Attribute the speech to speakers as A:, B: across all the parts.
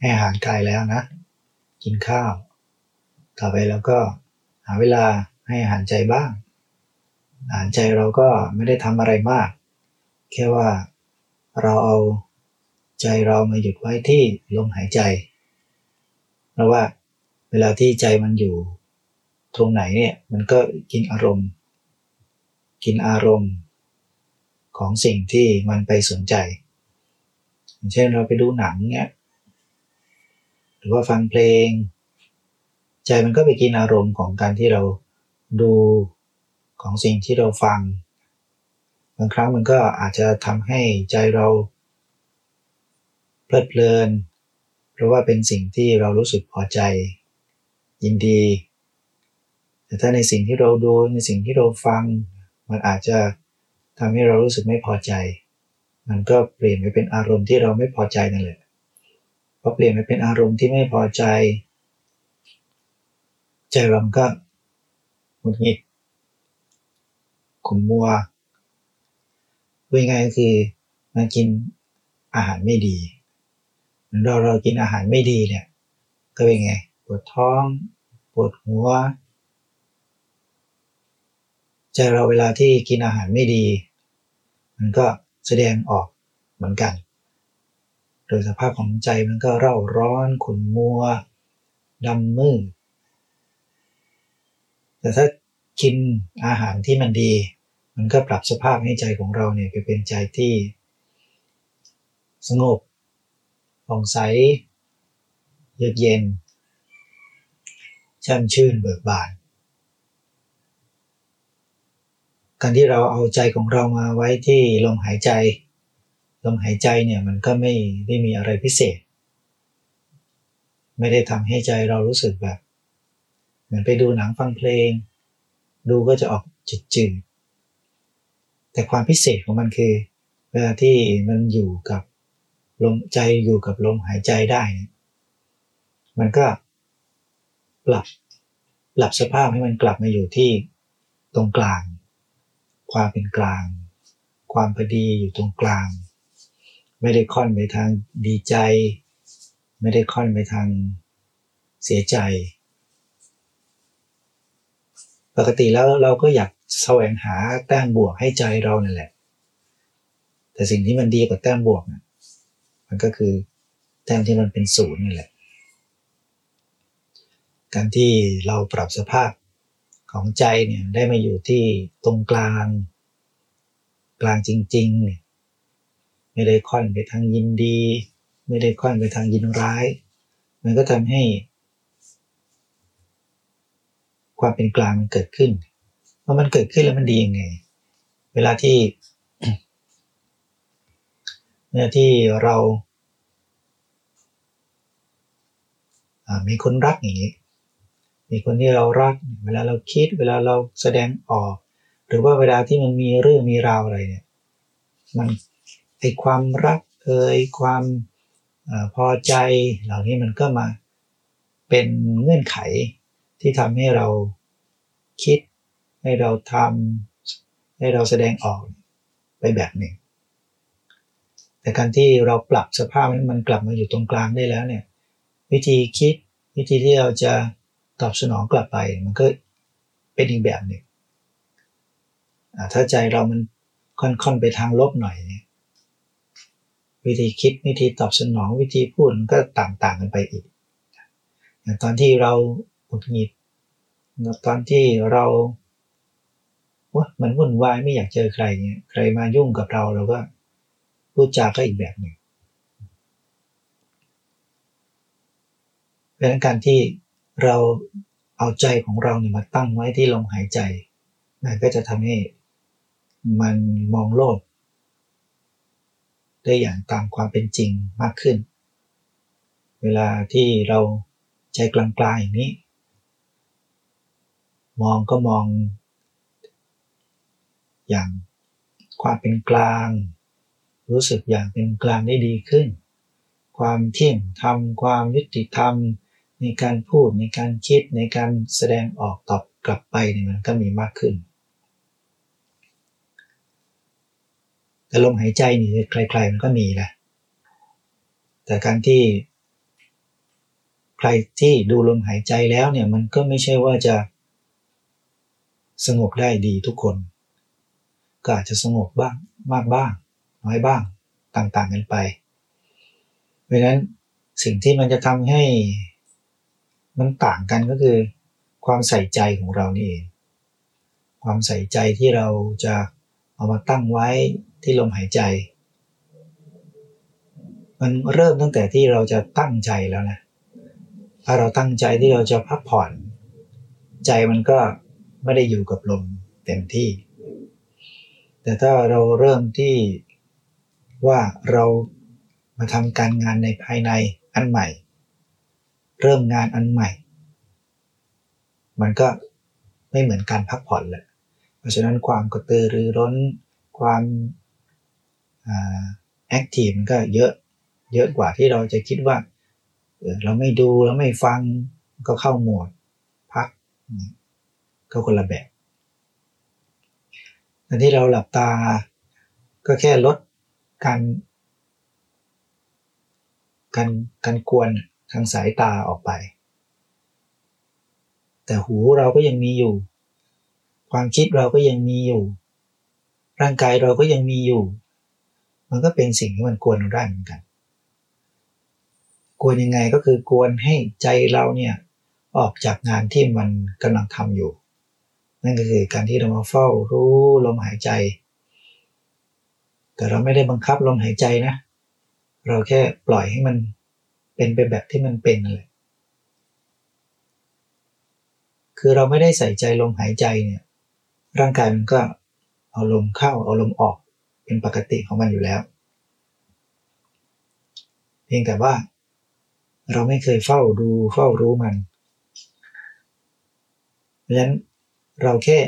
A: ให้อาหารกายแล้วนะ กินข้าว ต่อไปแล้วก็หาเวลาให้อาหารใจบ้าง อาหารใจเราก็ไม่ได้ทำอะไรมาก แค่ว่าเราเอาใจเรามาหยุดไว้ที่ลมหายใจ เพราะว่าเวลาที่ใจมันอยู่ตรงไหนเนี่ยมันก็กินอารมณ์ กินอารมณ์ของสิ่งที่มันไปสนใจ เช่นเราไปดูหนังเนี่ย หรือว่าฟังเพลง ใจมันก็ไปกินอารมณ์ของการที่เราดูของสิ่งที่เราฟัง บางครั้งมันก็อาจจะทำให้ใจเราเพลิดเพลิน เพราะว่าเป็นสิ่งที่เรารู้สึกพอใจ ยินดี แต่ถ้าในสิ่งที่เราดูในสิ่งที่เราฟัง มันอาจจะทำให้เรารู้สึกไม่พอใจ มันก็เปลี่ยนไปเป็นอารมณ์ที่เราไม่พอใจนั่นแหละ พอเปลี่ยนไปเป็นอารมณ์ที่ไม่พอใจ ใจเราก็หงุดหงิดขุ่นมัวพูดง่ายก็คือมันกินอาหารไม่ดีเหมือนเราเรากินอาหารไม่ดีเนี่ย ก็เป็นไง ปวดท้อง ปวดหัวใจเราเวลาที่กินอาหารไม่ดี มันก็แสดงออกเหมือนกัน โดยสภาพของใจมันก็เร่าร้อนขุ่นมัวดำมืดแต่ถ้ากินอาหารที่มันดี มันก็ปรับสภาพให้ใจของเราเนี่ยไปเป็นใจที่ สงบผ่องใสเยือกเย็นช่ำชื่นเบิกบาน การที่เราเอาใจของเรามาไว้ที่ลมหายใจ ลมหายใจเนี่ยมันก็ไม่ได้มีอะไรพิเศษ ไม่ได้ทำให้ใจเรารู้สึกแบบ เหมือนไปดูหนังฟังเพลง ดูก็จะออกจืดแต่ความพิเศษของมันคือ เวลาที่มันอยู่กับลมใจอยู่กับลมหายใจได้ มันก็ปรับปรับสภาพให้มันกลับมาอยู่ที่ตรงกลาง ความเป็นกลาง ความพอดีอยู่ตรงกลาง ไม่ได้ค่อนไปทางดีใจ ไม่ได้ค่อนไปทางเสียใจ ปกติแล้วเราก็อยากแสวงหาแต้มบวกให้ใจเรานั่นแหละ แต่สิ่งที่มันดีกว่าแต้มบวกนะมันก็คือแต้มที่มันเป็นศูนย์นี่แหละ การที่เราปรับสภาพของใจเนี่ยได้มาอยู่ที่ตรงกลาง กลางจริงๆเนี่ย ไม่ได้ค่อนไปทางยินดี ไม่ได้ค่อนไปทางยินร้าย มันก็ทำให้ ความเป็นกลางมันเกิดขึ้นพอมันเกิดขึ้นแล้วมันดียังไง เวลาที่เมื่อที่เรามีคนรักอย่างนี้ มีคนที่เรารัก เวลาเราคิด เวลาเราแสดงออก หรือว่าเวลาที่มันมีเรื่องมีราวอะไรเนี่ย มัน ไอความรักเอ่ยความอพอใจเหล่านี้มันก็มาเป็นเงื่อนไขที่ทำให้เราคิด ให้เราทำให้เราแสดงออกไปแบบหนึ่ง แต่การที่เราปรับสภาพให้มันกลับมาอยู่ตรงกลางได้แล้วเนี่ยวิธีคิดวิธีที่เราจะตอบสนองกลับไป มันก็เป็นอีกแบบหนึ่งถ้าใจเรามันค่อนๆไปทางลบหน่อยเนี่ย วิธีคิดวิธีตอบสนองวิธีพูดมันก็ต่างๆกันไปอีกอย่างตอนที่เราหงุดหงิดตอนที่เราว่ามันวุ่นวายไม่อยากเจอใครเนี่ยใครมายุ่งกับเราเราก็พูดจาก็อีกแบบหนึ่งเพราะนั้นการที่เราเอาใจของเราเนี่ยมาตั้งไว้ที่ลมหายใจมันก็จะทำให้มันมองโลก ได้อย่างตามความเป็นจริงมากขึ้น เวลาที่เราใจกลางๆอย่างนี้ มองก็มอง อย่างความเป็นกลาง รู้สึกอย่างเป็นกลางได้ดีขึ้น ความเที่ยงธรรมความยุติธรรม ในการพูดในการคิดในการแสดงออกตอบกลับไปเนี่ยมันก็มีมากขึ้น แต่ลมหายใจนี่ใครๆมันก็มีแหละแต่การที่ใครที่ดูลมหายใจแล้วเนี่ยมันก็ไม่ใช่ว่าจะสงบได้ดีทุกคน ก็อาจจะสงบบ้างมากบ้าง น้อยบ้างต่างๆกันไป เพราะฉะนั้นสิ่งที่มันจะทำให้มันต่างกันก็คือ ความใส่ใจของเรานี่เอง ความใส่ใจที่เราจะเอามาตั้งไว้ ที่ลมหายใจ มันเริ่มตั้งแต่ที่เราจะตั้งใจแล้วนะถ้าเราตั้งใจที่เราจะพักผ่อน ใจมันก็ไม่ได้อยู่กับลมเต็มที่ แต่ถ้าเราเริ่มที่ว่าเรามาทำการงานในภายในอันใหม่ เริ่มงานอันใหม่ มันก็ไม่เหมือนการพักผ่อนแหละเพราะฉะนั้นความกระตือรือร้น ความ แอคทีฟมันก็เยอะเยอะกว่าที่เราจะคิดว่าเราไม่ดูแล้วไม่ฟังก็เข้าโหมดพักก็คนละแบบแต่ที่เราหลับตาก็แค่ลดการการการกวนทางสายตาออกไป แต่หูเราก็ยังมีอยู่ ความคิดเราก็ยังมีอยู่ ร่างกายเราก็ยังมีอยู่ มันก็เป็นสิ่งที่มันกวนเราได้เหมือนกัน กวนยังไงก็คือกวนให้ใจเราเนี่ยออกจากงานที่มันกำลังทำอยู่ นั่นก็คือการที่เรามาเฝ้ารู้ลมหายใจ แต่เราไม่ได้บังคับลมหายใจนะ เราแค่ปล่อยให้มันเป็นไปแบบที่มันเป็นเลยคือเราไม่ได้ใส่ใจลมหายใจเนี่ย ร่างกายมันก็เอาลมเข้าเอาลมออก เป็นปกติของมันอยู่แล้ว เพียงแต่ว่า เราไม่เคยเฝ้าดูเฝ้ารู้มันเพราะฉะนั้นเราแค่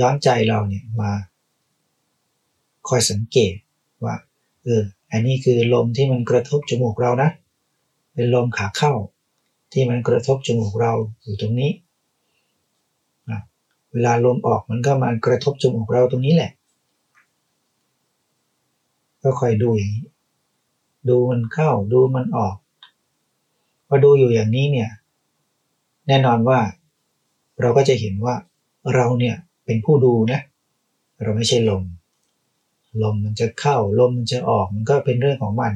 A: ย้อนใจเราเนี่ยมา คอยสังเกตว่าเอออันนี้คือลมที่มันกระทบจมูกเรานะ เป็นลมขาเข้า ที่มันกระทบจมูกเราอยู่ตรงนี้เวลาลมออกมันก็มากระทบจมูกเราตรงนี้แหละ ก็คอยดูอย่างนี้ ดูมันเข้าดูมันออกพอดูอยู่อย่างนี้เนี่ย แน่นอนว่า เราก็จะเห็นว่าเราเนี่ยเป็นผู้ดูนะ เราไม่ใช่ลม ลมมันจะเข้าลมมันจะออกมันก็เป็นเรื่องของมัน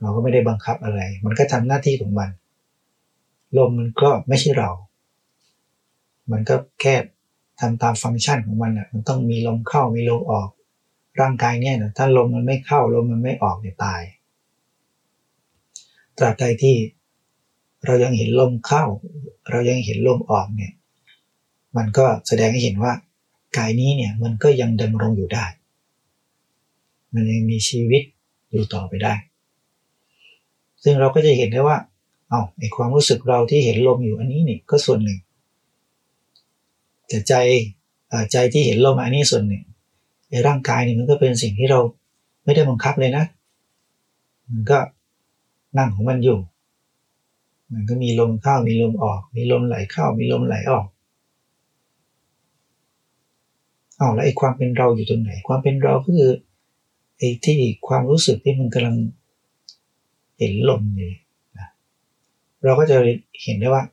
A: เราก็ไม่ได้บังคับอะไร มันก็ทำหน้าที่ของมัน ลมมันก็ไม่ใช่เรา มันก็แค่ทำตามฟังก์ชันของมันอะ มันต้องมีลมเข้ามีลมออก ร่างกายเนี่ยนะถ้าลมมันไม่เข้าลมมันไม่ออกเนี่ยตาย ตราบใดที่เรายังเห็นลมเข้า เรายังเห็นลมออกเนี่ย มันก็แสดงให้เห็นว่ากายนี้เนี่ยมันก็ยังดำรงอยู่ได้ มันยังมีชีวิตอยู่ต่อไปได้ ซึ่งเราก็จะเห็นได้ว่า เอาไอความรู้สึกเราที่เห็นลมอยู่อันนี้นี่ก็ส่วนหนึ่ง แต่ใจใจที่เห็นลมอันนี้ส่วนหนึ่ง ไอร่างกายนี่มันก็เป็นสิ่งที่เราไม่ได้บังคับเลยนะ มันก็นั่งของมันอยู่ มันก็มีลมเข้ามีลมออก มีลมไหลเข้ามีลมไหลออกเอาแล้วไอ้ความเป็นเราอยู่ตรงไหน ความเป็นเราก็คือไอ้ที่ความรู้สึกที่มันกำลังเห็นลมนี่นะเราก็จะเห็นได้ว่า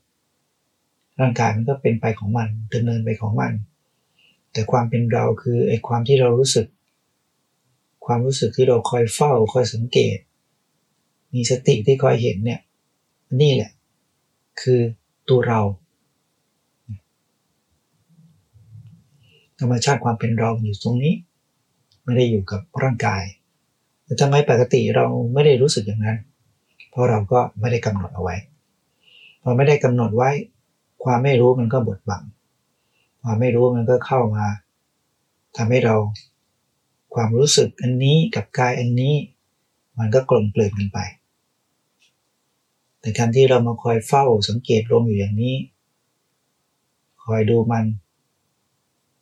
A: ร่างกายมันก็เป็นไปของมันดำเนินไปของมัน แต่ความเป็นเราคือไอ้ความที่เรารู้สึก ความรู้สึกที่เราคอยเฝ้าคอยสังเกต มีสติที่คอยเห็นเนี่ยนี่แหละ คือตัวเรา ธรรมชาติความเป็นเราอยู่ตรงนี้ ไม่ได้อยู่กับร่างกายแต่ทำไมปกติเราไม่ได้รู้สึกอย่างนั้น เพราะเราก็ไม่ได้กำหนดเอาไว้พอไม่ได้กำหนดไว้ ความไม่รู้มันก็บดบัง ความไม่รู้มันก็เข้ามาทำให้เราความรู้สึกอันนี้กับกายอันนี้ มันก็กลมเกลื่อนกันไป แต่การที่เรามาคอยเฝ้าสังเกตลมอยู่อย่างนี้ คอยดูมัน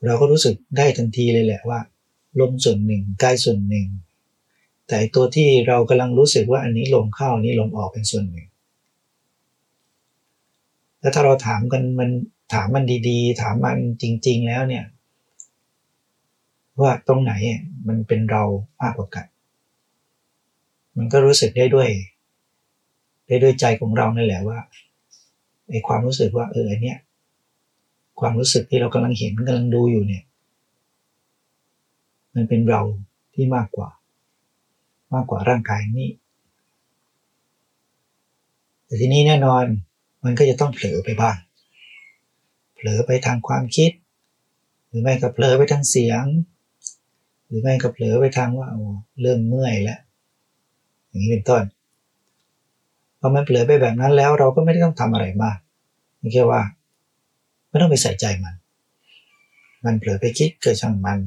A: เราก็รู้สึกได้ทันทีเลยแหละว่า ลมส่วนหนึ่งกายส่วนหนึ่ง แต่ตัวที่เรากำลังรู้สึกว่าอันนี้ลมเข้าอันนี้ลมออกเป็นส่วนหนึ่ง แล้วถ้าเราถามกันมัน ถามมันดีๆ ถามมันจริง ๆ แล้วเนี่ย ว่าตรงไหนมันเป็นเรามากกว่ากัน มันก็รู้สึกได้ด้วย ได้ด้วยใจของเรานั่นแหละว่าไอ้ความรู้สึกว่าเอออันเนี้ยความรู้สึกที่เรากำลังเห็นกำลังดูอยู่เนี่ย มันเป็นเราที่มากกว่า มากกว่าร่างกายนี้ แต่ทีนี้แน่นอนมันก็จะต้องเผลอไปบ้าง เผลอไปทางความคิด หรือไม่ก็เผลอไปทางเสียง หรือไม่ก็เผลอไปทางว่าโอ้เริ่มเมื่อยแล้วอย่างนี้เป็นต้นพอมันเผลอไปแบบนั้นแล้วเราก็ไม่ได้ต้องทำอะไรมากแค่ว่า ไม่ต้องไปใส่ใจมัน มันเผลอไปคิดเกิดช่างมัน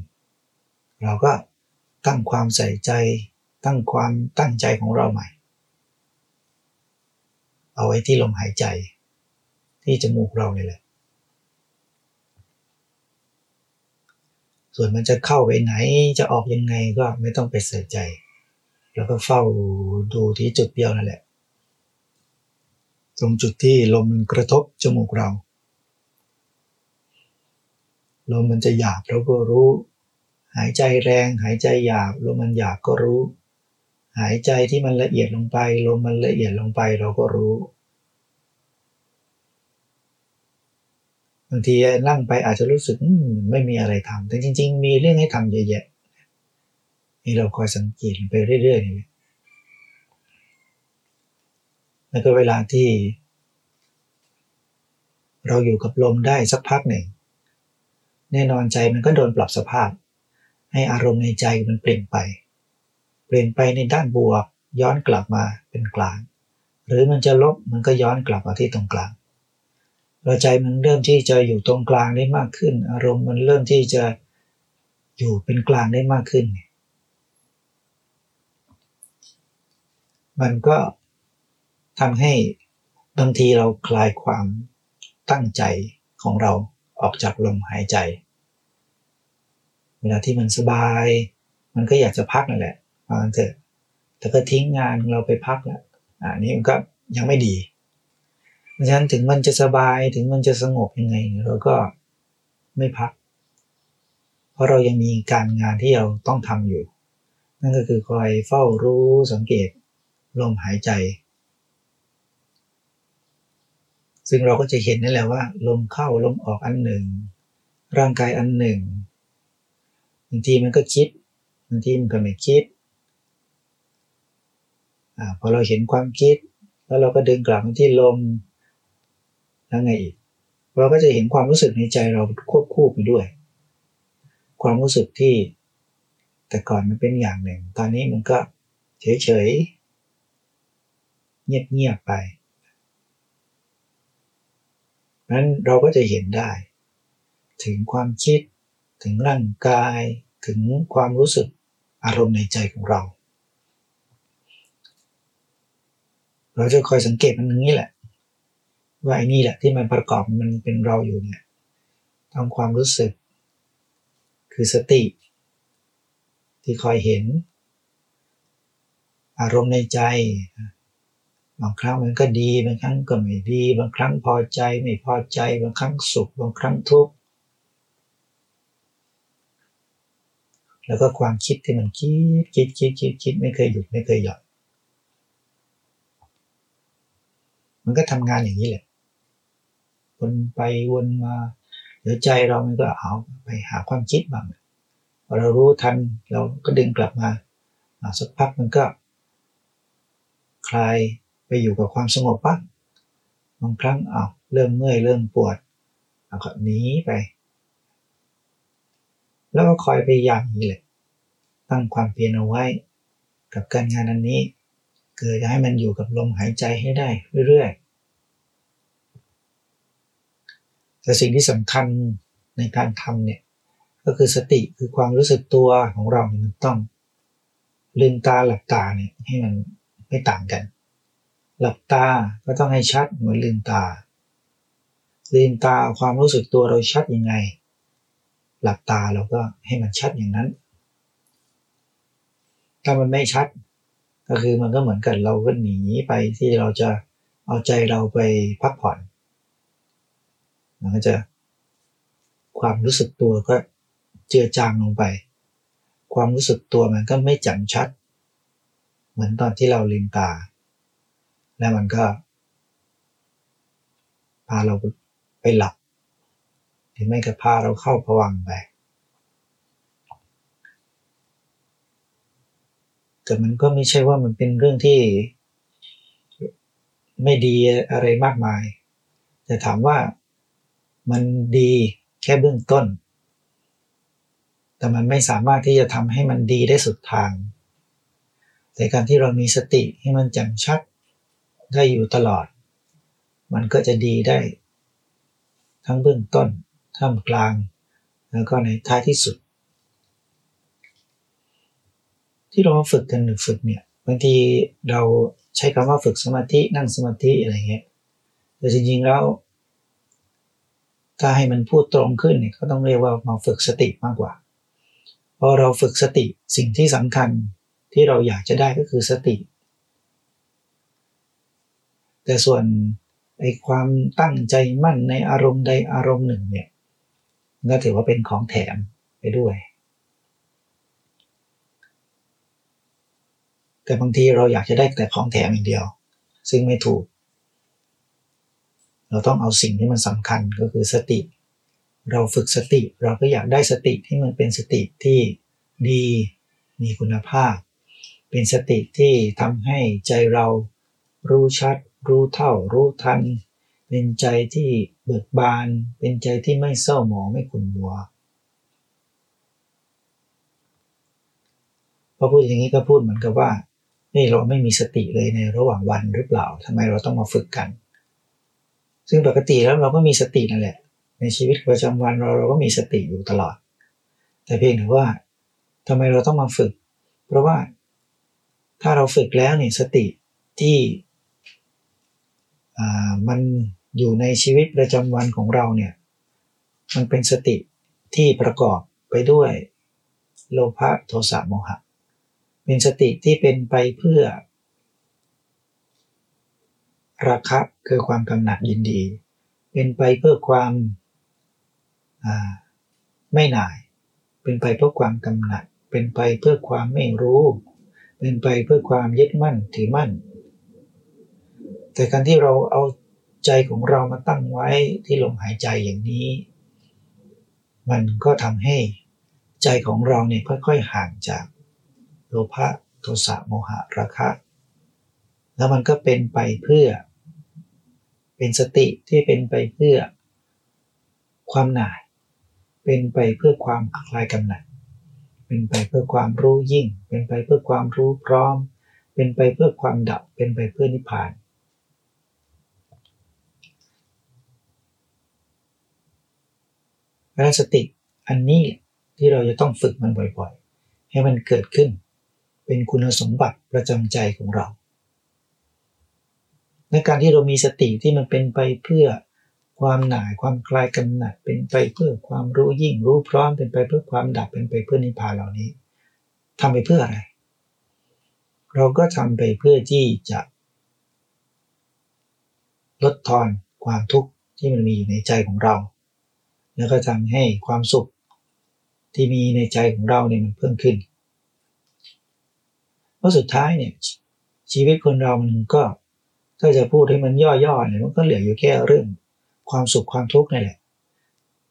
A: เราก็ตั้งความใส่ใจตั้งความตั้งใจของเราใหม่ เอาไว้ที่ลมหายใจ ที่จมูกเราเนี่แหละ ส่วนมันจะเข้าไปไหนจะออกยังไงก็ไม่ต้องไปใส่ใจ แล้วก็เฝ้าดูที่จุดเดียวนั่นแหละ ตรงจุดที่ลมมันกระทบจมูกเรา ลมมันจะหยาบเราก็รู้ หายใจแรง หายใจหยาบลมมันหยาบก็รู้ หายใจที่มันละเอียดลงไป ลมมันละเอียดลงไปเราก็รู้ บางทีนั่งไปอาจจะรู้สึกไม่มีอะไรทำแต่จริง ๆ มีเรื่องให้ทำเยอะแยะนี่เราคอยสังเกตไปเรื่อยๆนี่แล้วก็เวลาที่ เราอยู่กับลมได้สักพักหนึ่ง แน่นอนใจมันก็โดนปรับสภาพ ให้อารมณ์ในใจมันเปลี่ยนไป เปลี่ยนไปในด้านบวก ย้อนกลับมาเป็นกลาง หรือมันจะลบมันก็ย้อนกลับมาที่ตรงกลาง เราใจมันเริ่มที่จะอยู่ตรงกลางได้มากขึ้น อารมณ์มันเริ่มที่จะอยู่เป็นกลางได้มากขึ้น มันก็ทำให้บางทีเราคลายความตั้งใจของเราออกจากลมหายใจ เวลาที่มันสบาย มันก็อยากจะพักนั่นแหละพานเถอะแต่ก็ทิ้งงานเราไปพักแล้วอันนี้มันก็ยังไม่ดี ราะฉะนั้นถึงมันจะสบายถึงมันจะสงบยังไงเราก็ไม่พัก เพราะเรายังมีการงานที่เราต้องทำอยู่ นั่นก็คือคอยเฝ้ารู้สังเกตลมหายใจ ซึ่งเราก็จะเห็นนั่นแหละว่า ลมเข้าลมออกอันหนึ่ง ร่างกายอันหนึ่งบางทีมันก็คิดบางทีมันก็ไม่คิดอพอเราเห็นความคิด แล้วเราก็ดึงกลับมาที่ลม แล้วไงอีก เราก็จะเห็นความรู้สึกในใจเราควบคู่ไปด้วย ความรู้สึกที่ แต่ก่อนมันเป็นอย่างหนึ่ง ตอนนี้มันก็เฉยๆ เงียบๆไปนั้นเราก็จะเห็นได้ ถึงความคิด ถึงร่างกาย ถึงความรู้สึกอารมณ์ในใจของเรา เราจะคอยสังเกตมันอย่างนี้แหละ ว่าไอ้นี่แหละที่มันประกอบมันเป็นเราอยู่เนี่ยทำความรู้สึก คือสติ ที่คอยเห็น อารมณ์ในใจ บางครั้งมันก็ดีบางครั้งก็ไม่ดี บางครั้งพอใจไม่พอใจ บางครั้งสุข บางครั้งทุกข์แล้วก็ความคิดที่มันคิดคิดคิดคิดคิดไม่เคยหยุดไม่เคยหย่อนมันก็ทำงานอย่างนี้แหละ วนไปวนมาเดี๋ยวใจเรามันก็เอาไปหาความคิดบ้างพอเรารู้ทันเราก็ดึงกลับมาสักพักมันก็ คลายไปอยู่กับความสงบบ้างบางครั้งอ้าวเริ่มเมื่อยเริ่มปวดเอาก็หนีไป แล้วก็คอยพยายามนี้แหละตั้งความเพียรเอาไว้ กับการงานอันนี้เกิดจะให้มันอยู่กับลมหายใจให้ได้เรื่อยๆ แต่สิ่งที่สำคัญในการทำเนี่ยก็คือสติคือความรู้สึกตัวของเรามันต้องลืมตาหลับตาเนี่ยให้มันไม่ต่างกัน หลับตาก็ต้องให้ชัดเหมือนลืมตา ลืมตาความรู้สึกตัวเราชัดยังไง หลับตาเราก็ให้มันชัดอย่างนั้น ถ้ามันไม่ชัด ก็คือมันก็เหมือนกันเราก็หนีไปที่เราจะเอาใจเราไปพักผ่อน มันก็จะ ความรู้สึกตัวก็เจือจางลงไป ความรู้สึกตัวมันก็ไม่แจ่มชัด เหมือนตอนที่เราลืมตา แล้วมันก็ พาเราไปหลับหรือไม่ก็พาเราเข้าผวังไปแต่มันก็ไม่ใช่ว่ามันเป็นเรื่องที่ไม่ดีอะไรมากมาย แต่ถามว่า มันดีแค่เบื้องต้น แต่มันไม่สามารถที่จะทำให้มันดีได้สุดทาง แต่การที่เรามีสติให้มันแจ่มชัดได้อยู่ตลอด มันก็จะดีได้ ทั้งเบื้องต้น ท่ามกลาง แล้วก็ในท้ายที่สุด ที่เราฝึกกันหรือฝึกเนี่ยบางทีเราใช้คำว่าฝึกสมาธินั่งสมาธิอะไรเงี้ยแต่จริงๆแล้ว ถ้าให้มันพูดตรงขึ้นเนี่ยก็ต้องเรียกว่ามาฝึกสติมากกว่าพอเราฝึกสติสิ่งที่สำคัญที่เราอยากจะได้ก็คือสติ แต่ส่วนไอ้ความตั้งใจมั่นในอารมณ์ใดอารมณ์หนึ่งเนี่ยก็ถือว่าเป็นของแถมไปด้วย แต่บางทีเราอยากจะได้แต่ของแถมอย่างเดียว ซึ่งไม่ถูก เราต้องเอาสิ่งที่มันสำคัญก็คือสติ เราฝึกสติ เราก็อยากได้สติที่มันเป็นสติที่ดีมีคุณภาพ เป็นสติที่ทำให้ใจเรารู้ชัด รู้เท่า รู้ทัน เป็นใจที่เบิกบาน เป็นใจที่ไม่เศร้าหมองไม่ขุ่นมัวพอพูดอย่างนี้ก็พูดเหมือนกับว่านี่เราไม่มีสติเลยในระหว่างวันหรือเปล่าทำไมเราต้องมาฝึกกัน ซึ่งปกติแล้วเราก็มีสตินั่นแหละ ในชีวิตประจำวันเราเราก็มีสติอยู่ตลอด แต่เพียงแต่ว่าทำไมเราต้องมาฝึก เพราะว่าถ้าเราฝึกแล้วเนี่ยสติที่มันอยู่ในชีวิตประจำวันของเราเนี่ยมันเป็นสติที่ประกอบไปด้วยโลภะโทสะโมหะ เป็นสติที่เป็นไปเพื่อ ราคะคือความกำหนัดยินดี เป็นไปเพื่อความไม่หน่าย เป็นไปเพื่อความกำหนัด เป็นไปเพื่อความไม่รู้ เป็นไปเพื่อความยึดมั่นถือมั่น แต่การที่เราเอาใจของเรามาตั้งไว้ที่ลมหายใจอย่างนี้ มันก็ทำให้ใจของเราเนี่ยค่อยๆห่างจากโลภะโทสะโมหะราคะ แล้วมันก็เป็นไปเพื่อ เป็นสติที่เป็นไปเพื่อความหน่าย เป็นไปเพื่อความคลายกำหนัด เป็นไปเพื่อความรู้ยิ่ง เป็นไปเพื่อความรู้พร้อม เป็นไปเพื่อความดับ เป็นไปเพื่อนิพพาน และสติอันนี้ที่เราจะต้องฝึกมันบ่อยๆ ให้มันเกิดขึ้น เป็นคุณสมบัติประจำใจของเรา ในการที่เรามีสติที่มันเป็นไปเพื่อความหน่ายความคลายกำหนัดเป็นไปเพื่อความรู้ยิ่งรู้พร้อมเป็นไปเพื่อความดับเป็นไปเพื่อนิพพานเหล่านี้ทำไปเพื่ออะไร เราก็ทำไปเพื่อที่จะ ลดทอนความทุกข์ที่มันมีอยู่ในใจของเรา แล้วก็ทำให้ความสุขที่มีในใจของเราเนี่ยมันเพิ่มขึ้นเพราะสุดท้ายเนี่ยชีวิตคนเรามันก็ ถ้าจะพูดให้มันย่อๆเนี่ยมันก็เหลืออยู่แค่เรื่องความสุขความทุกข์นี่แหละ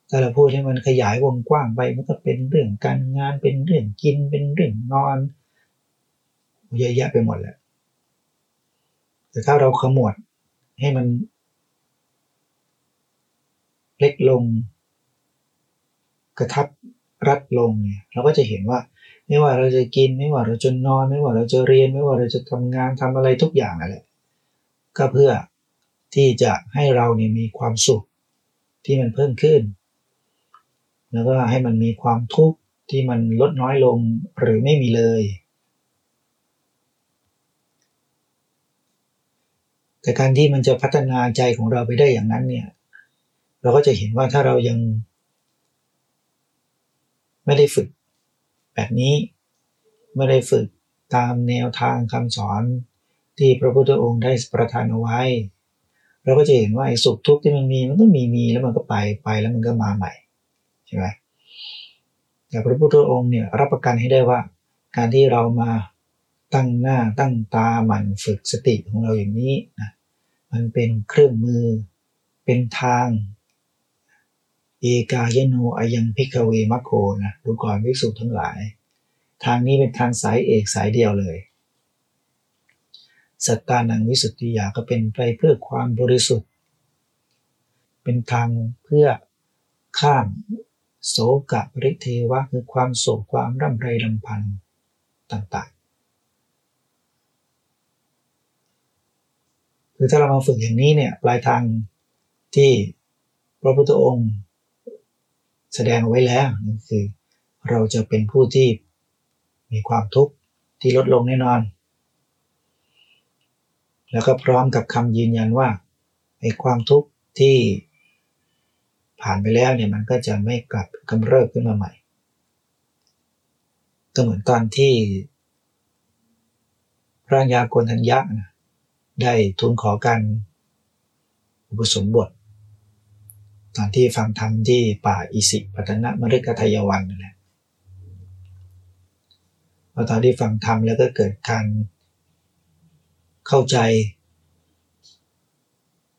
A: ถ้าเราพูดให้มันขยายวงกว้างไปมันก็เป็นเรื่องการงานเป็นเรื่องกินเป็นเรื่องนอนเยอะแยะไปหมดแหละ แต่ถ้าเราขมวดให้มัน เล็กลง กระทับรัดลงเนี่ยเราก็จะเห็นว่า ไม่ว่าเราจะกินไม่ว่าเราจะนอน ไม่ว่าเราจะเรียน ไม่ว่าเราจะทำงานทำอะไรทุกอย่างนั่นแหละ ก็เพื่อที่จะให้เราเนี่ยมีความสุขที่มันเพิ่มขึ้น แล้วก็ให้มันมีความทุกข์ที่มันลดน้อยลงหรือไม่มีเลย แต่การที่มันจะพัฒนาใจของเราไปได้อย่างนั้นเนี่ย เราก็จะเห็นว่าถ้าเรายัง ไม่ได้ฝึกแบบนี้ ไม่ได้ฝึกตามแนวทางคำสอน ที่พระพุทธองค์ได้ประทานเอาไว้ เราก็จะเห็นว่าไอ้สุขทุกข์ที่มันมีมันก็มีมีแล้วมันก็ไปไปแล้วมันก็มาใหม่ใช่ไหมแต่พระพุทธองค์เนี่ยรับประกันให้ได้ว่า การที่เรามาตั้งหน้าตั้งตาหมั่นฝึกสติของเราอย่างนี้นะมันเป็นเครื่องมือเป็นทาง เอกายโนอายังพิกเวมัคโคนะดูก่อนวิสุทธ์ทั้งหลาย ทางนี้เป็นทางสายเอกสายเดียวเลย สัตตานังวิสุทธิยาก็เป็นไปเพื่อความบริสุทธิ์ เป็นทางเพื่อข้ามโสกปริเทวะคือความโศกความร่ำไรลำพันธ์ต่างๆ คือถ้าเรามาฝึกอย่างนี้เนี่ยปลายทางที่พระพุทธองค์แสดงไว้แล้วนั่นคือ เราจะเป็นผู้ที่มีความทุกข์ที่ลดลงแน่นอน แล้วก็พร้อมกับคำยืนยันว่าไอ้ความทุกข์ที่ผ่านไปแล้วเนี่ยมันก็จะไม่กลับกำเริบขึ้นมาใหม่ ก็เหมือนตอนที่ พระยาโกนทัญญะนะได้ทูลขอการอุปสมบท ตอนที่ฟังธรรมที่ป่าอิสิปตนะมฤคทายวันนั่นแหละพอตอนที่ฟังธรรมแล้วก็เกิดการ เข้าใจ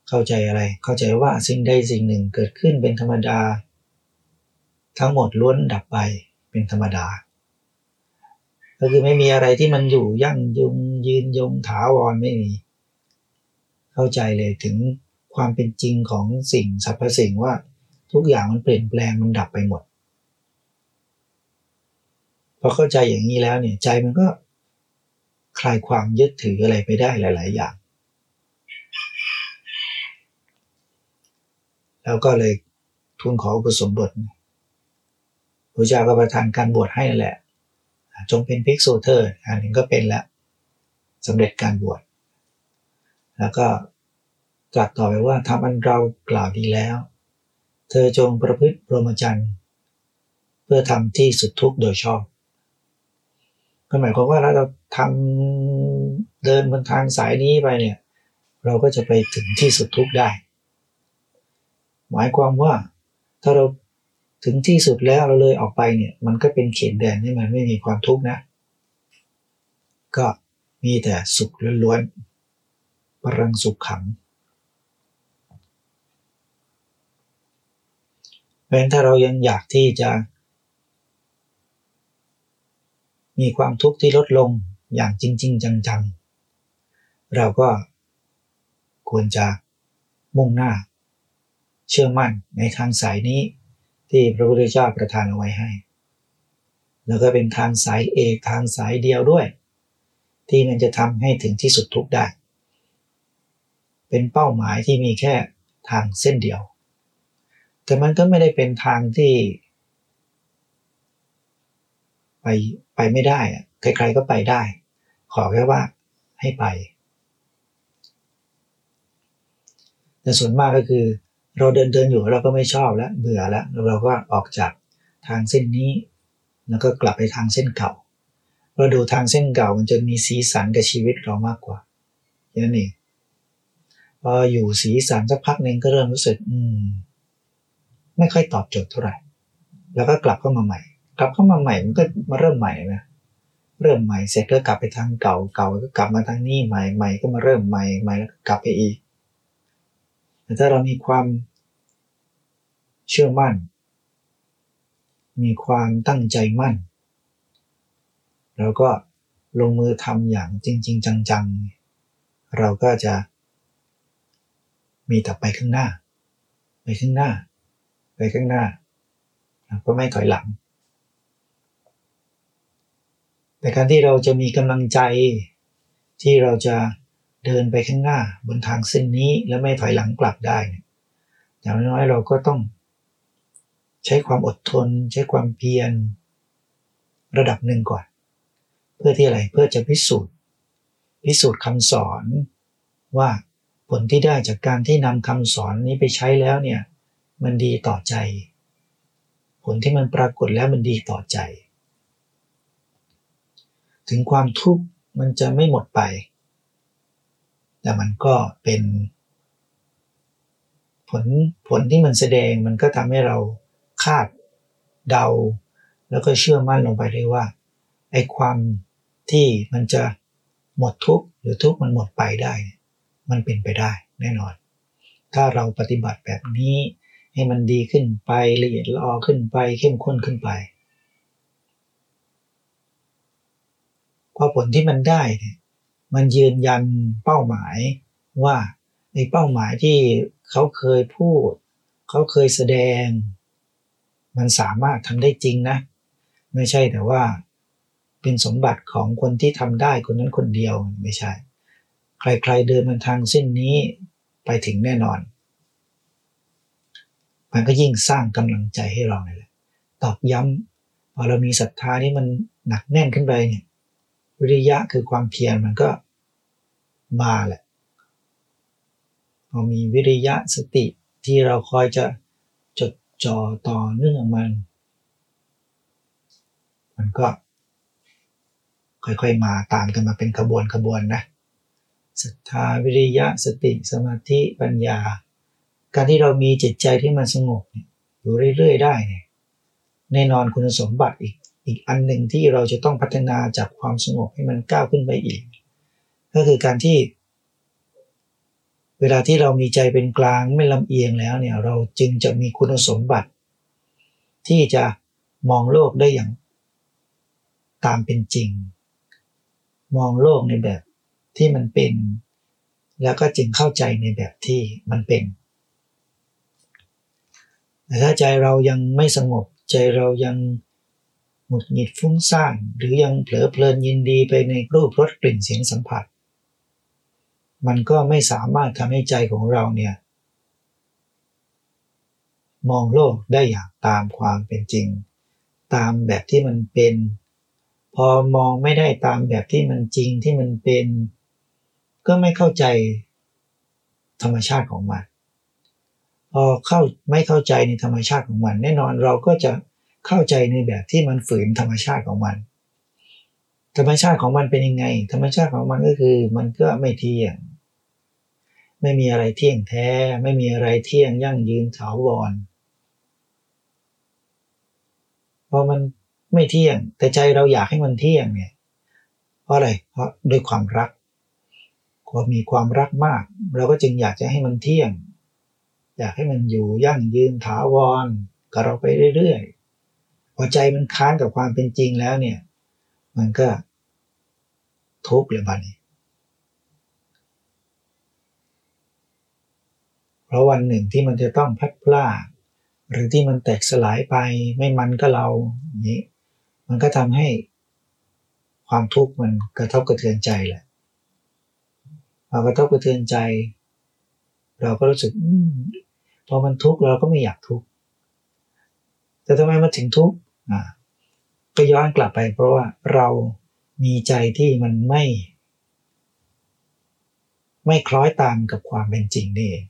A: เข้าใจอะไร เข้าใจว่าสิ่งใดสิ่งหนึ่งเกิดขึ้นเป็นธรรมดา ทั้งหมดล้วนดับไปเป็นธรรมดา ก็คือไม่มีอะไรที่มันอยู่ยั่งยุงยืนยงถาวรไม่มี เข้าใจเลยถึงความเป็นจริงของสิ่งสรรพสิ่งว่าทุกอย่างมันเปลี่ยนแปลงมันดับไปหมดพอเข้าใจอย่างนี้แล้วเนี่ยใจมันก็ คลายความยึดถืออะไรไปได้หลาย ๆ อย่าง แล้วก็เลยทูลขออุปสมบทพระเจ้าก็ประทานการบวชให้นั่นแหละ จงเป็นภิกษุเถิดอันนี้ก็เป็นแล้วสำเร็จการบวช แล้วก็ตรัสต่อไปว่าทำอันเรากล่าวดีแล้ว เธอจงประพฤติพรหมจรรย์ เพื่อทำที่สุดทุกข์โดยชอบ ก็หมายความว่าถ้าเราทำเดินบนทางสายนี้ไปเนี่ย เราก็จะไปถึงที่สุดทุกได้ หมายความว่าถ้าเราถึงที่สุดแล้วเราเลยออกไปเนี่ย มันก็เป็นเขตแดนที่มันไม่มีความทุกข์นะ ก็มีแต่สุขล้วนๆปรังสุขขังเพราะฉะนั้นถ้าเรายังอยากที่จะ มีความทุกข์ที่ลดลงอย่างจริง ๆ จังๆ เราก็ควรจะมุ่งหน้า เชื่อมั่นในทางสายนี้ที่พระพุทธเจ้าประทานเอาไว้ให้ แล้วก็เป็นทางสายเอกทางสายเดียวด้วย ที่มันจะทำให้ถึงที่สุดทุกได้ เป็นเป้าหมายที่มีแค่ทางเส้นเดียว แต่มันก็ไม่ได้เป็นทางที่ ไปไปไม่ได้ใครๆก็ไปได้ ขอแค่ว่าให้ไป แต่ส่วนมากก็คือ เราเดินเดินอยู่เราก็ไม่ชอบแล้วเบื่อแล้วเราก็ออกจากทางเส้นนี้ แล้วก็กลับไปทางเส้นเก่า เราดูทางเส้นเก่ามันจะมีสีสันกับชีวิตเรามากกว่าอย่างนั้นเองพออยู่สีสันสักพักหนึ่งก็เริ่มรู้สึก อืม ไม่ค่อยตอบโจทย์เท่าไหร่ แล้วก็กลับเข้ามาใหม่ กลับเข้ามาใหม่มันก็มาเริ่มใหม่นะเริ่มใหม่เสร็จก็กลับไปทางเก่าเก่าก็กลับมาทางนี้ใหม่ใหม่ก็มาเริ่มใหม่ใหม่แล้วก็กลับไปอีกแต่ถ้าเรามีความเชื่อมั่น มีความตั้งใจมั่น แล้วก็ลงมือทำอย่างจริง ๆ จังๆ เราก็จะมีแต่ไปข้างหน้า ไปข้างหน้า ไปข้างหน้าก็ไม่ถอยหลัง แต่การที่เราจะมีกำลังใจ ที่เราจะเดินไปข้างหน้าบนทางเส้นนี้แล้วไม่ถอยหลังกลับได้ อย่างน้อยเราก็ต้อง ใช้ความอดทน ใช้ความเพียรระดับหนึ่งก่อน เพื่อที่อะไรเพื่อจะพิสูจน์ พิสูจน์คำสอนว่าผลที่ได้จากการที่นำคำสอนนี้ไปใช้แล้วเนี่ย มันดีต่อใจ ผลที่มันปรากฏแล้วมันดีต่อใจ ถึงความทุกข์มันจะไม่หมดไป แต่มันก็เป็น ผลผลที่มันแสดงมันก็ทำให้เราคาดเดา แล้วก็เชื่อมั่นลงไปได้ว่าไอ้ความที่มันจะหมดทุกข์หรือทุกข์มันหมดไปได้ มันเป็นไปได้แน่นอน ถ้าเราปฏิบัติแบบนี้ให้มันดีขึ้นไปละเอียดละออขึ้นไป เข้มข้นขึ้นไป พอผลที่มันได้เนี่ยมันยืนยันเป้าหมายว่าในเป้าหมายที่เขาเคยพูด เขาเคยแสดง มันสามารถทำได้จริงนะ ไม่ใช่แต่ว่าเป็นสมบัติของคนที่ทำได้คนนั้นคนเดียวไม่ใช่ ใครๆเดินมันทางเส้นนี้ไปถึงแน่นอน มันก็ยิ่งสร้างกำลังใจให้เราเลยแหละตอกย้ำพอเรามีศรัทธานี่มันหนักแน่นขึ้นไปเนี่ย วิริยะคือความเพียรมันก็มาแหละพอมีวิริยะสติที่เราคอยจะจดจ่อต่อเนื่องมัน มันก็ ค่อยๆมาตามกันมาเป็นขบวนขบวนนะศรัทธาวิริยะสติสมาธิปัญญา การที่เรามีจิตใจที่มันสงบอยู่เรื่อยๆได้เนี่ยแน่นอนคุณสมบัติอีก อีกอันหนึ่งที่เราจะต้องพัฒนาจากความสงบให้มันก้าวขึ้นไปอีก ก็คือการที่ เวลาที่เรามีใจเป็นกลางไม่ลำเอียงแล้วเนี่ยเราจึงจะมีคุณสมบัติ ที่จะมองโลกได้อย่างตามเป็นจริง มองโลกในแบบที่มันเป็น แล้วก็จึงเข้าใจในแบบที่มันเป็นแต่ถ้าใจเรายังไม่สงบ ใจเรายัง หงุดหงิดฟุ้งซ่าน หรือยังเผลอเพลินยินดีไปในรูปรสกลิ่นเสียงสัมผัส มันก็ไม่สามารถทำให้ใจของเราเนี่ยมองโลกได้อย่างตามความเป็นจริง ตามแบบที่มันเป็น พอมองไม่ได้ตามแบบที่มันจริงที่มันเป็น ก็ไม่เข้าใจธรรมชาติของมันพอเข้าไม่เข้าใจในธรรมชาติของมัน แน่นอนเราก็จะ เข้าใจในแบบที่มันฝืนธรรมชาติของมัน ธรรมชาติของมันเป็นยังไง ธรรมชาติของมันก็คือ มันก็ไม่เที่ยง ไม่มีอะไรเที่ยงแท้ ไม่มีอะไรเที่ยงยั่งยืนถาวรพอมันไม่เที่ยง แต่ใจเราอยากให้มันเที่ยงเนี่ยเพราะอะไรเพราะด้วยความรักพอมีความรักมาก เราก็จึงอยากจะให้มันเที่ยง อยากให้มันอยู่ยั่งยืนถาวรกับเราไปเรื่อยๆ พอใจมันค้านกับความเป็นจริงแล้วเนี่ย มันก็ทุกข์เลยบ้านี้เพราะวันหนึ่งที่มันจะต้องพัดพลาดหรือที่มันแตกสลายไปไม่มันก็เราอย่างนี้ มันก็ทำให้ความทุกข์มันกระทบกระเทือนใจแหละพอกระทบกระเทือนใจ เราก็รู้สึกอพอมันทุกข์เราก็ไม่อยากทุกข์แต่ทำไมมาถึงทุกข์ ก็ย้อนกลับไปเพราะว่าเรามีใจที่มันไม่ ไม่คล้อยตามกับความเป็นจริงนี่เอง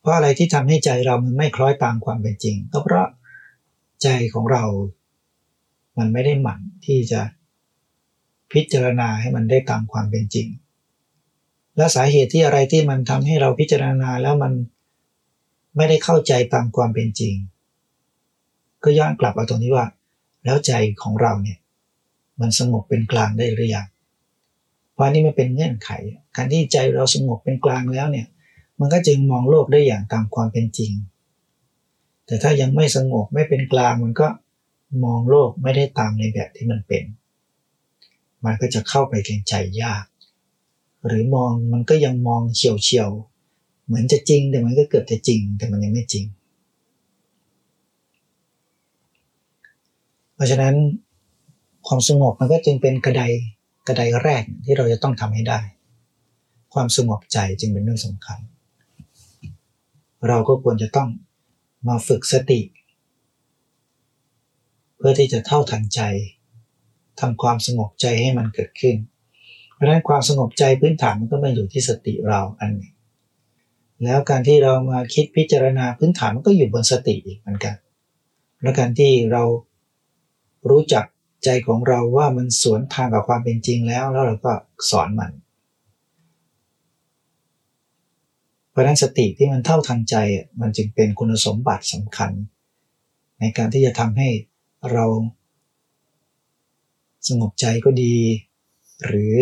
A: เพราะอะไรที่ทำให้ใจเรามันไม่คล้อยตามความเป็นจริง ก็เพราะใจของเรา มันไม่ได้หมั่นที่จะพิจารณาให้มันได้ตามความเป็นจริง และสาเหตุที่อะไรที่มันทำให้เราพิจารณาแล้วมันไม่ได้เข้าใจตามความเป็นจริง ก็ย้อนกลับมาตรงที่ว่า แล้วใจของเราเนี่ย มันสงบเป็นกลางได้หรือยังเพราะนี่มันเป็นเงื่อนไข การที่ใจเราสงบเป็นกลางแล้วเนี่ย มันก็จึงมองโลกได้อย่างตามความเป็นจริง แต่ถ้ายังไม่สงบไม่เป็นกลางมันก็มองโลกไม่ได้ตามในแบบที่มันเป็น มันก็จะเข้าไปเกรงใจยาก หรือมองมันก็ยังมองเฉียวเฉียวเหมือนจะจริงแต่มันก็เกือบจะจริงแต่มันยังไม่จริง เพราะฉะนั้นความสงบมันก็จึงเป็นกระไดกระไดแรกที่เราจะต้องทำให้ได้ ความสงบใจจึงเป็นเรื่องสำคัญ เราก็ควรจะต้องมาฝึกสติ เพื่อที่จะเท่าทันใจทำความสงบใจให้มันเกิดขึ้น เพราะฉะนั้นความสงบใจพื้นฐานมันก็มาอยู่ที่สติเราอันนี้แล้วการที่เรามาคิดพิจารณาพื้นฐานมันก็อยู่บนสติอีกเหมือนกัน แล้วการที่เรา รู้จักใจของเราว่ามันสวนทางกับความเป็นจริงแล้ว แล้วเราก็สอนมัน เพราะนั้นสติที่มันเท่าทันใจมันจึงเป็นคุณสมบัติสำคัญ ในการที่จะทำให้เรา สงบใจก็ดี หรือ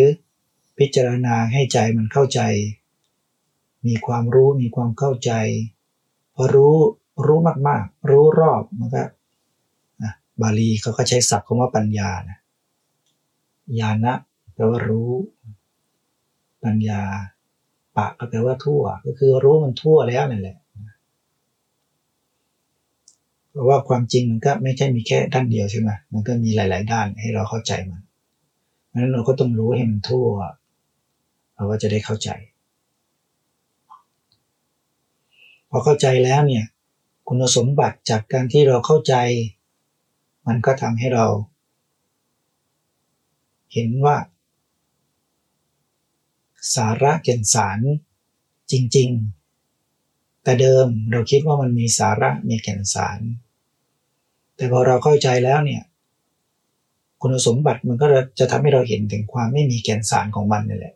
A: พิจารณาให้ใจมันเข้าใจ มีความรู้มีความเข้าใจพอรู้รู้มากๆ รู้รอบมันก็ บาลีเขาก็ใช้ศัพท์คำว่าปัญญานะญาณะแปลว่ารู้ ปัญญา ปะก็แปลว่าทั่ว ก็คือรู้มันทั่วแล้วนั่นแหละเพราะว่าความจริงมันก็ไม่ใช่มีแค่ด้านเดียวใช่ไหมมันก็มีหลาย ๆ ด้านให้เราเข้าใจมันเพราะนั้นเราก็ต้องรู้ให้มันทั่ว เราก็จะได้เข้าใจ พอเข้าใจแล้วเนี่ย คุณสมบัติจากการที่เราเข้าใจ มันก็ทำให้เรา เห็นว่า สาระเก่นสารจริง ๆ แต่เดิมเราคิดว่ามันมีสาระมีแก่นสาร แต่พอเราเข้าใจแล้วเนี่ย คุณสมบัติมันก็จะทำให้เราเห็นถึงความไม่มีแก่นสารของมันนี่แหละ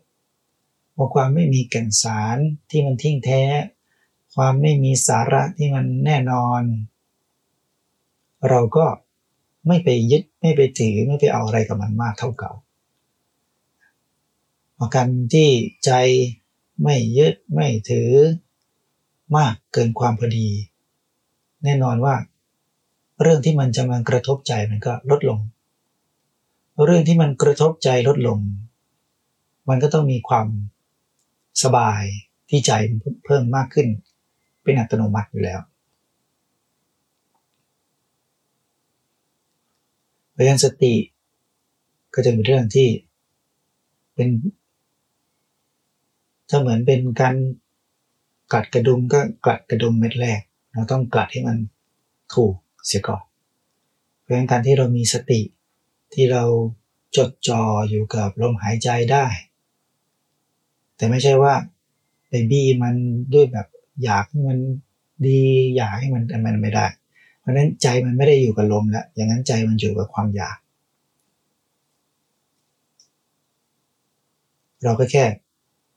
A: ว่าความไม่มีแก่นสารที่มันทิ้งแท้ ความไม่มีสาระที่มันแน่นอน เราก็ ไม่ไปยึดไม่ไปถือไม่ไปเอาอะไรกับมันมากเท่าเก่าพอการที่ใจไม่ยึดไม่ถือมากเกินความพอดี แน่นอนว่า เรื่องที่มันจะมากระทบใจมันก็ลดลง เรื่องที่มันกระทบใจลดลง มันก็ต้องมีความสบายที่ใจเพิ่มมากขึ้น เป็นอัตโนมัติอยู่แล้ว เพราะฉะนั้นสติก็จะเป็นเรื่องที่เป็นถ้าเหมือนเป็นการกัดกระดุมก็กัดกระดุมเม็ดแรก เราต้องกัดให้มันถูกเสียก่อน เพราะฉะนั้นการที่เรามีสติที่เราจดจ่ออยู่กับลมหายใจได้ แต่ไม่ใช่ว่าไปบี้มันด้วยแบบอยากให้มันดีอยากให้มันแต่มันไม่ได้ เพราะนั้นใจมันไม่ได้อยู่กับลมแล้วอย่างนั้นใจมันอยู่กับความอยาก เราก็แค่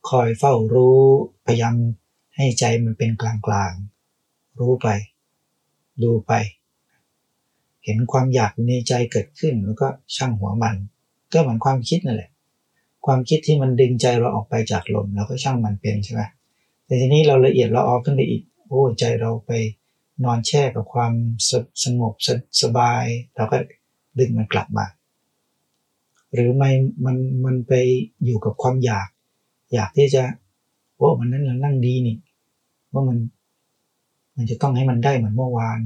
A: คอยเฝ้ารู้พยายามให้ใจมันเป็นกลางๆรู้ไป ดูไป เห็นความอยากในใจเกิดขึ้นแล้วก็ช่างหัวมัน ก็เหมือนความคิดนั่นแหละ ความคิดที่มันดึงใจเราออกไปจากลมแล้วก็ช่างมันเป็นใช่ไหมแต่ทีนี้เราละเอียดเราออกขึ้นไปอีก โอ้ใจเราไป นอนแช่กับความสสงบสสบาย เราก็ดึงมันกลับมา หรือไม่มันมันไปอยู่กับความอยาก อยากที่จะโอ้วันนั้นเรานั่งดีนี่ว่ามันมันจะต้องให้มันได้เหมือนเมื่อวาน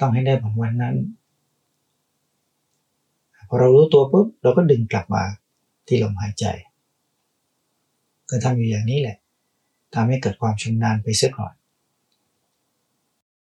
A: ต้องให้ได้เหมือนวันนั้นพอเรารู้ตัวปุ๊บเราก็ดึงกลับมาที่ลมหายใจก็ทำอยู่อย่างนี้แหละทำให้เกิดความชำนาญไปเสียก่อน